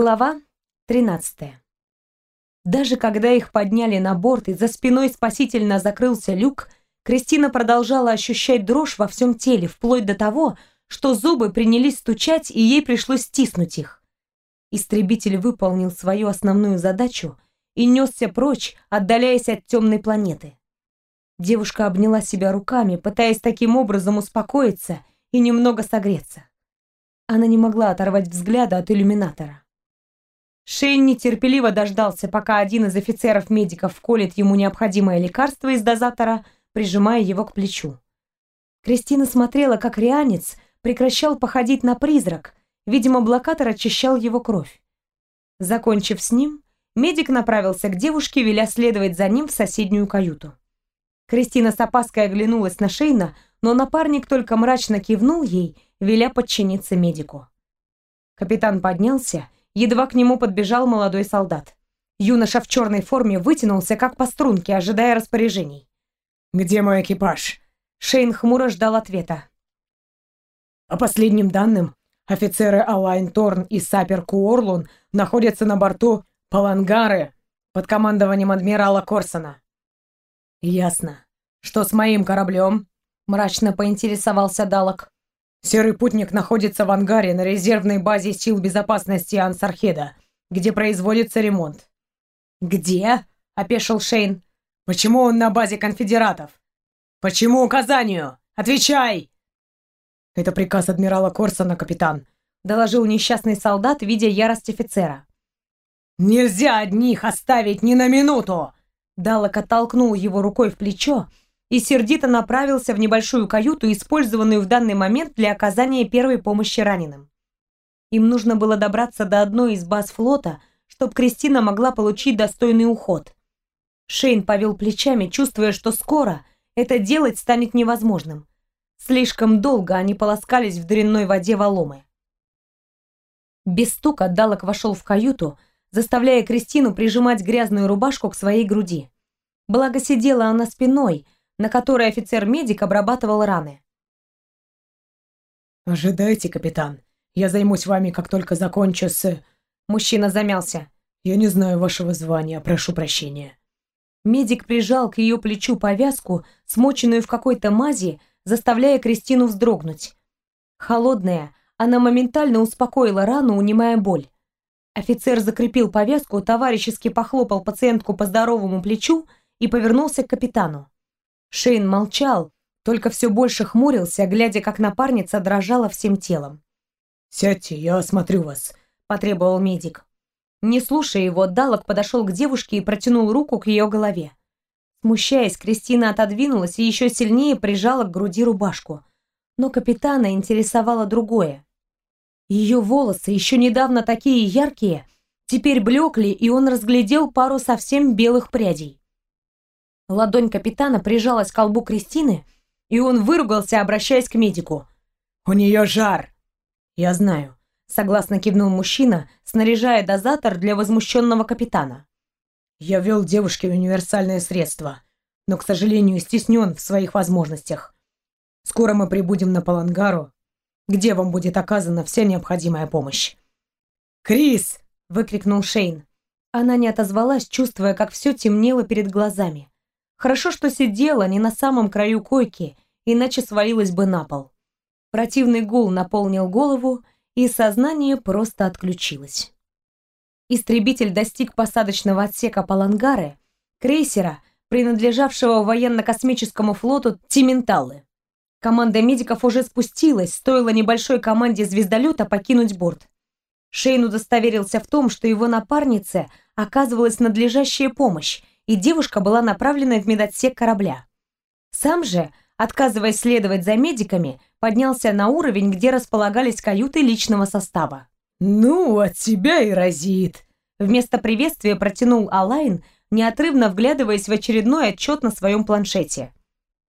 Глава 13. Даже когда их подняли на борт и за спиной спасительно закрылся люк, Кристина продолжала ощущать дрожь во всем теле, вплоть до того, что зубы принялись стучать, и ей пришлось стиснуть их. Истребитель выполнил свою основную задачу и несся прочь, отдаляясь от темной планеты. Девушка обняла себя руками, пытаясь таким образом успокоиться и немного согреться. Она не могла оторвать взгляда от иллюминатора. Шейн нетерпеливо дождался, пока один из офицеров-медиков вколет ему необходимое лекарство из дозатора, прижимая его к плечу. Кристина смотрела, как рианец прекращал походить на призрак, видимо, блокатор очищал его кровь. Закончив с ним, медик направился к девушке, веля следовать за ним в соседнюю каюту. Кристина с опаской оглянулась на Шейна, но напарник только мрачно кивнул ей, веля подчиниться медику. Капитан поднялся едва к нему подбежал молодой солдат. Юноша в черной форме вытянулся, как по струнке, ожидая распоряжений. «Где мой экипаж?» Шейн хмуро ждал ответа. «По последним данным, офицеры Алайн Торн и Сапер Куорлун находятся на борту Палангары под командованием адмирала Корсона». «Ясно. Что с моим кораблем?» мрачно поинтересовался Далок. Серый путник находится в ангаре на резервной базе сил безопасности Ансархеда, где производится ремонт. «Где?» — опешил Шейн. «Почему он на базе конфедератов? Почему указанию? Отвечай!» «Это приказ адмирала Корсона, капитан», — доложил несчастный солдат, видя ярость офицера. «Нельзя одних оставить ни на минуту!» Далок оттолкнул его рукой в плечо, и сердито направился в небольшую каюту, использованную в данный момент для оказания первой помощи раненым. Им нужно было добраться до одной из баз флота, чтобы Кристина могла получить достойный уход. Шейн повел плечами, чувствуя, что скоро это делать станет невозможным. Слишком долго они полоскались в дрянной воде Воломы. Без стука Далок вошел в каюту, заставляя Кристину прижимать грязную рубашку к своей груди. Благо сидела она спиной, на которой офицер-медик обрабатывал раны. «Ожидайте, капитан. Я займусь вами, как только закончу с...» Мужчина замялся. «Я не знаю вашего звания, прошу прощения». Медик прижал к ее плечу повязку, смоченную в какой-то мази, заставляя Кристину вздрогнуть. Холодная, она моментально успокоила рану, унимая боль. Офицер закрепил повязку, товарищески похлопал пациентку по здоровому плечу и повернулся к капитану. Шейн молчал, только все больше хмурился, глядя, как напарница дрожала всем телом. «Сядьте, я осмотрю вас», — потребовал медик. Не слушая его, Далок подошел к девушке и протянул руку к ее голове. Смущаясь, Кристина отодвинулась и еще сильнее прижала к груди рубашку. Но капитана интересовало другое. Ее волосы, еще недавно такие яркие, теперь блекли, и он разглядел пару совсем белых прядей. Ладонь капитана прижалась к колбу Кристины, и он выругался, обращаясь к медику. «У нее жар!» «Я знаю», — согласно кивнул мужчина, снаряжая дозатор для возмущенного капитана. «Я вел девушке универсальное средство, но, к сожалению, стеснен в своих возможностях. Скоро мы прибудем на Палангару, где вам будет оказана вся необходимая помощь». «Крис!» — выкрикнул Шейн. Она не отозвалась, чувствуя, как все темнело перед глазами. Хорошо, что сидела не на самом краю койки, иначе свалилась бы на пол. Противный гул наполнил голову, и сознание просто отключилось. Истребитель достиг посадочного отсека Палангары, крейсера, принадлежавшего военно-космическому флоту Тименталы. Команда медиков уже спустилась, стоило небольшой команде звездолета покинуть борт. Шейн удостоверился в том, что его напарнице оказывалась надлежащая помощь, и девушка была направлена в медотсек корабля. Сам же, отказываясь следовать за медиками, поднялся на уровень, где располагались каюты личного состава. «Ну, от тебя и разит!» Вместо приветствия протянул Алайн, неотрывно вглядываясь в очередной отчет на своем планшете.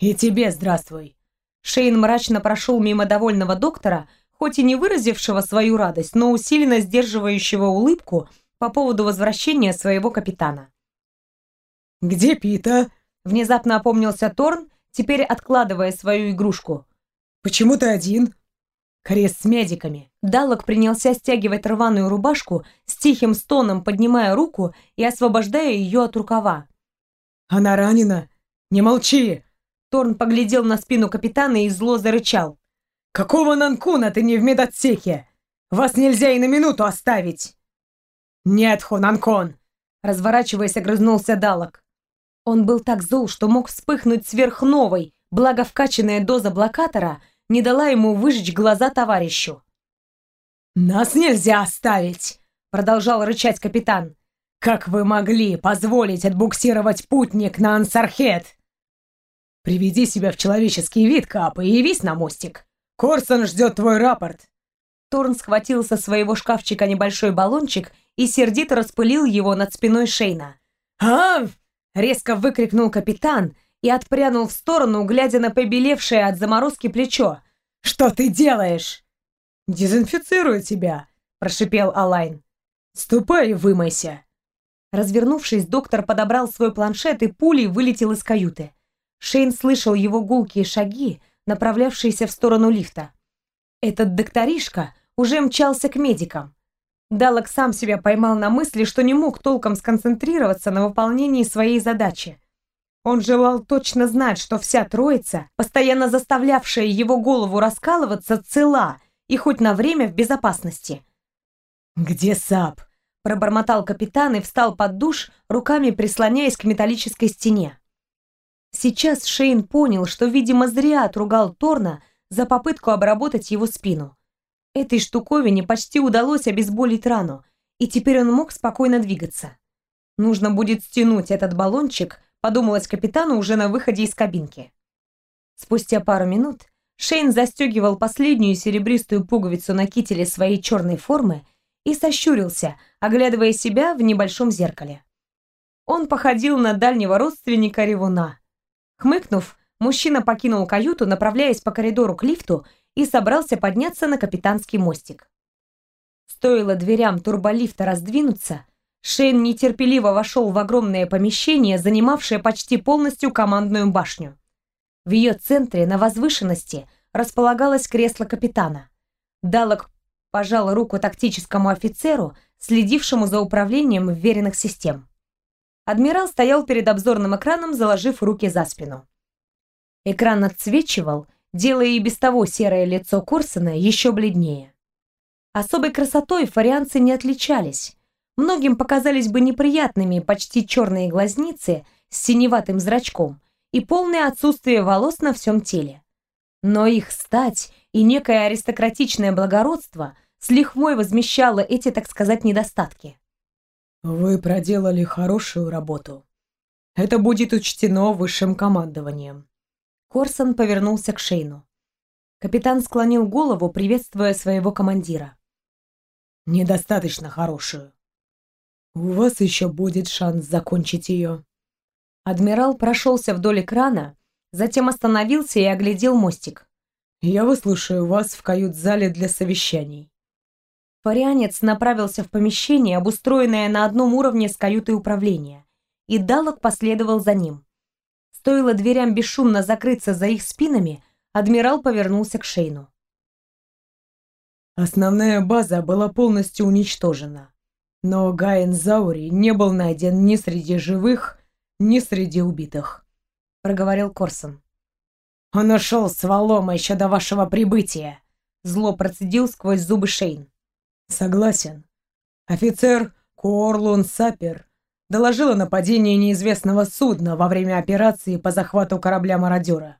«И тебе здравствуй!» Шейн мрачно прошел мимо довольного доктора, хоть и не выразившего свою радость, но усиленно сдерживающего улыбку по поводу возвращения своего капитана. «Где Пита?» Внезапно опомнился Торн, теперь откладывая свою игрушку. «Почему ты один?» Крест с медиками. Далок принялся стягивать рваную рубашку, с тихим стоном поднимая руку и освобождая ее от рукава. «Она ранена? Не молчи!» Торн поглядел на спину капитана и зло зарычал. «Какого Нанкуна ты не в медотсеке? Вас нельзя и на минуту оставить!» «Нет, Хунанкон!» Разворачиваясь, огрызнулся Далок. Он был так зол, что мог вспыхнуть сверхновой, благо вкачанная доза блокатора не дала ему выжечь глаза товарищу. «Нас нельзя оставить!» — продолжал рычать капитан. «Как вы могли позволить отбуксировать путник на Ансархет?» «Приведи себя в человеческий вид, Кап, и явись на мостик. Корсон ждет твой рапорт». Торн схватил со своего шкафчика небольшой баллончик и сердито распылил его над спиной Шейна. «А!» — резко выкрикнул капитан и отпрянул в сторону, глядя на побелевшее от заморозки плечо. «Что ты делаешь?» «Дезинфицирую тебя», — прошипел Алайн. «Ступай и вымойся». Развернувшись, доктор подобрал свой планшет и пулей вылетел из каюты. Шейн слышал его гулкие шаги, направлявшиеся в сторону лифта. Этот докторишка уже мчался к медикам. Далок сам себя поймал на мысли, что не мог толком сконцентрироваться на выполнении своей задачи. Он желал точно знать, что вся троица, постоянно заставлявшая его голову раскалываться, цела и хоть на время в безопасности. «Где Сап?» – пробормотал капитан и встал под душ, руками прислоняясь к металлической стене. Сейчас Шейн понял, что, видимо, зря отругал Торна за попытку обработать его спину. Этой штуковине почти удалось обезболить рану, и теперь он мог спокойно двигаться. Нужно будет стянуть этот баллончик, подумалось капитану уже на выходе из кабинки. Спустя пару минут Шейн застегивал последнюю серебристую пуговицу на кителе своей черной формы и сощурился, оглядывая себя в небольшом зеркале. Он походил на дальнего родственника Ревуна. Хмыкнув, мужчина покинул каюту, направляясь по коридору к лифту и собрался подняться на капитанский мостик. Стоило дверям турболифта раздвинуться, Шейн нетерпеливо вошел в огромное помещение, занимавшее почти полностью командную башню. В ее центре, на возвышенности, располагалось кресло капитана. Далок пожал руку тактическому офицеру, следившему за управлением вверенных систем. Адмирал стоял перед обзорным экраном, заложив руки за спину. Экран отсвечивал, делая и без того серое лицо Корсона еще бледнее. Особой красотой фарианцы не отличались. Многим показались бы неприятными почти черные глазницы с синеватым зрачком и полное отсутствие волос на всем теле. Но их стать и некое аристократичное благородство с лихвой возмещало эти, так сказать, недостатки. «Вы проделали хорошую работу. Это будет учтено высшим командованием», Корсон повернулся к Шейну. Капитан склонил голову, приветствуя своего командира. «Недостаточно хорошую. У вас еще будет шанс закончить ее». Адмирал прошелся вдоль экрана, затем остановился и оглядел мостик. «Я выслушаю вас в кают-зале для совещаний». Фарианец направился в помещение, обустроенное на одном уровне с каютой управления, и Далок последовал за ним. Стоило дверям бесшумно закрыться за их спинами, адмирал повернулся к Шейну. Основная база была полностью уничтожена, но Гаен Заури не был найден ни среди живых, ни среди убитых, проговорил Корсон. Он ушел с валома еще до вашего прибытия, зло процедил сквозь зубы Шейн. Согласен. Офицер Куорлун Сапер доложил о нападении неизвестного судна во время операции по захвату корабля-мародера.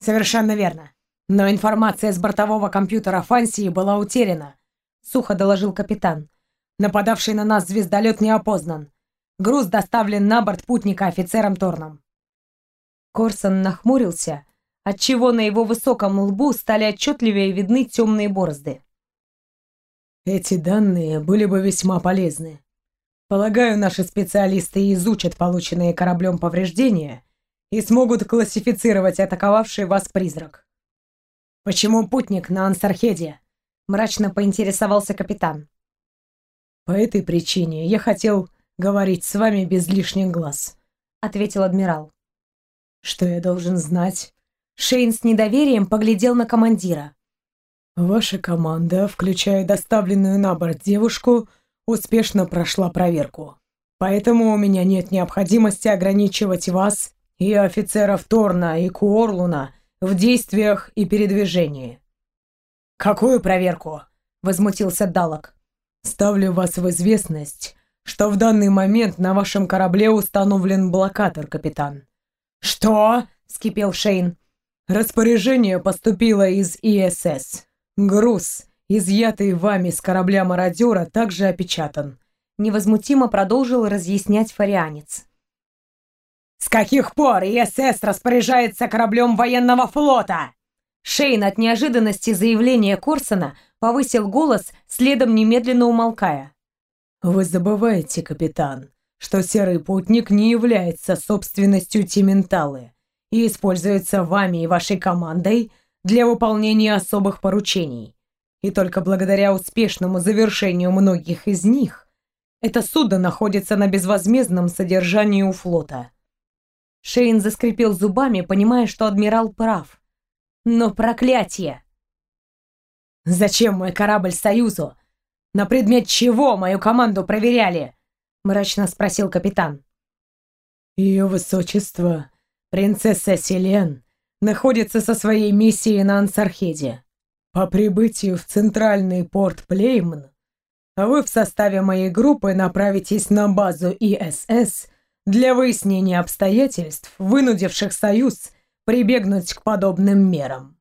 Совершенно верно. Но информация с бортового компьютера Фансии была утеряна, сухо доложил капитан. Нападавший на нас звездолет не опознан. Груз доставлен на борт путника офицером Торном. Корсон нахмурился, отчего на его высоком лбу стали отчетливее видны темные борозды. Эти данные были бы весьма полезны. Полагаю, наши специалисты изучат полученные кораблем повреждения и смогут классифицировать атаковавший вас призрак. Почему путник на Ансархеде? Мрачно поинтересовался капитан. По этой причине я хотел говорить с вами без лишних глаз, ответил адмирал. Что я должен знать? Шейн с недоверием поглядел на командира. Ваша команда, включая доставленную на борт девушку, успешно прошла проверку. Поэтому у меня нет необходимости ограничивать вас и офицеров Торна и Куорлуна в действиях и передвижении. «Какую проверку?» — возмутился Далок. «Ставлю вас в известность, что в данный момент на вашем корабле установлен блокатор, капитан». «Что?» — вскипел Шейн. «Распоряжение поступило из ИСС. Груз, изъятый вами с корабля мародера, также опечатан. Невозмутимо продолжил разъяснять фарианец. «С каких пор ИСС распоряжается кораблем военного флота?» Шейн от неожиданности заявления Корсона повысил голос, следом немедленно умолкая. «Вы забываете, капитан, что серый путник не является собственностью Тименталы и используется вами и вашей командой для выполнения особых поручений. И только благодаря успешному завершению многих из них это судно находится на безвозмездном содержании у флота. Шейн заскрипел зубами, понимая, что адмирал прав. Но проклятие! «Зачем мой корабль Союзу? На предмет чего мою команду проверяли?» мрачно спросил капитан. Ее высочество, принцесса Селен, находится со своей миссией на Ансархеде. По прибытию в центральный порт Плеймн, а вы в составе моей группы направитесь на базу ИСС для выяснения обстоятельств, вынудивших Союз прибегнуть к подобным мерам.